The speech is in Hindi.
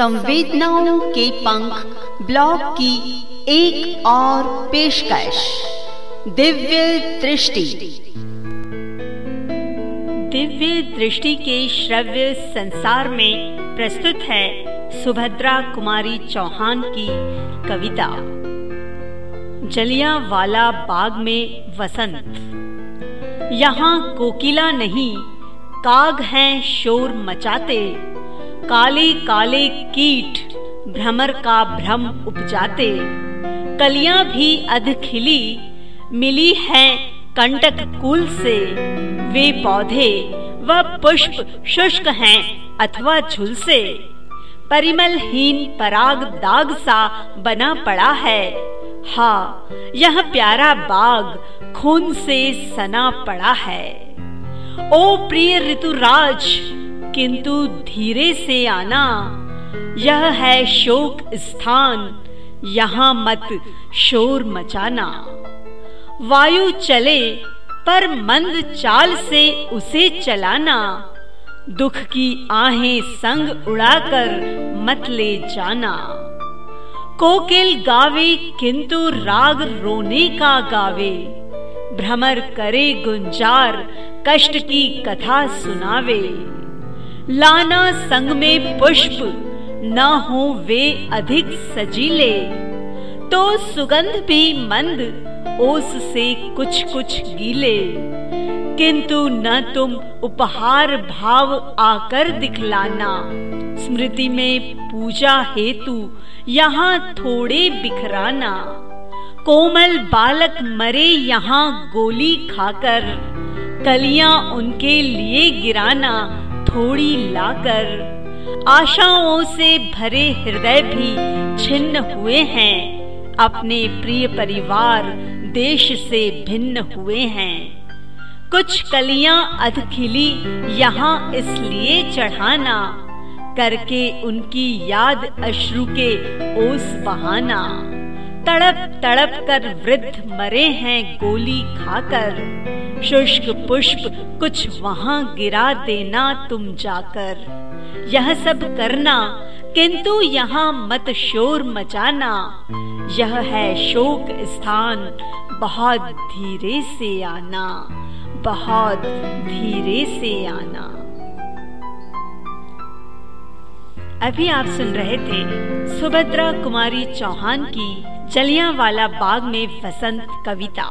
संवेदनाओं के पंख ब्लॉग की एक और पेशकश। दिव्य दृष्टि। दिव्य दृष्टि के श्रव्य संसार में प्रस्तुत है सुभद्रा कुमारी चौहान की कविता। जलिया वाला बाग में वसंत। यहाँ कोकिला नहीं, काग हैं शोर मचाते। काले काले कीट, भ्रमर का भ्रम उपजाते। कलियाँ भी अध खिली, मिली है कंटक कुल से। वे पौधे व पुष्प शुष्क हैं अथवा झुलसे परिमलहीन पराग दाग सा बना पड़ा है। हा, यह प्यारा बाग खून से सना पड़ा है। ओ प्रिय ऋतुराज किंतु धीरे से आना, यह है शोक स्थान, यहाँ मत शोर मचाना। वायु चले, पर मंद चाल से उसे चलाना। दुख की आहें संग उड़ाकर मत ले जाना। कोकिल गावे, किंतु राग रोने का गावे। भ्रमर करे गुंजार, कष्ट की कथा सुनावे। लाना संग में पुष्प, न हो वे अधिक सजीले। तो सुगंध भी मंद, ओस से कुछ कुछ गीले। किंतु न तुम उपहार भाव आकर दिखलाना। स्मृति में पूजा हेतु यहाँ थोड़े बिखराना। कोमल बालक मरे यहाँ गोली खाकर, कलियाँ उनके लिए गिराना। थोड़ी लाकर। आशाओं से भरे हृदय भी छिन्न हुए हैं। अपने प्रिय परिवार देश से भिन्न हुए हैं। कुछ कलियाँ अधखिली यहाँ इसलिए चढ़ाना, करके उनकी याद अश्रु के ओस बहाना। तड़प तड़प कर वृद्ध मरे हैं गोली खाकर। शुष्क पुष्प कुछ वहाँ गिरा देना तुम जाकर। यह सब करना, किंतु यहाँ मत शोर मचाना। यह है शोक स्थान, बहुत धीरे से आना, बहुत धीरे से आना। अभी आप सुन रहे थे सुभद्रा कुमारी चौहान की जलिया वाला बाग में वसंत कविता।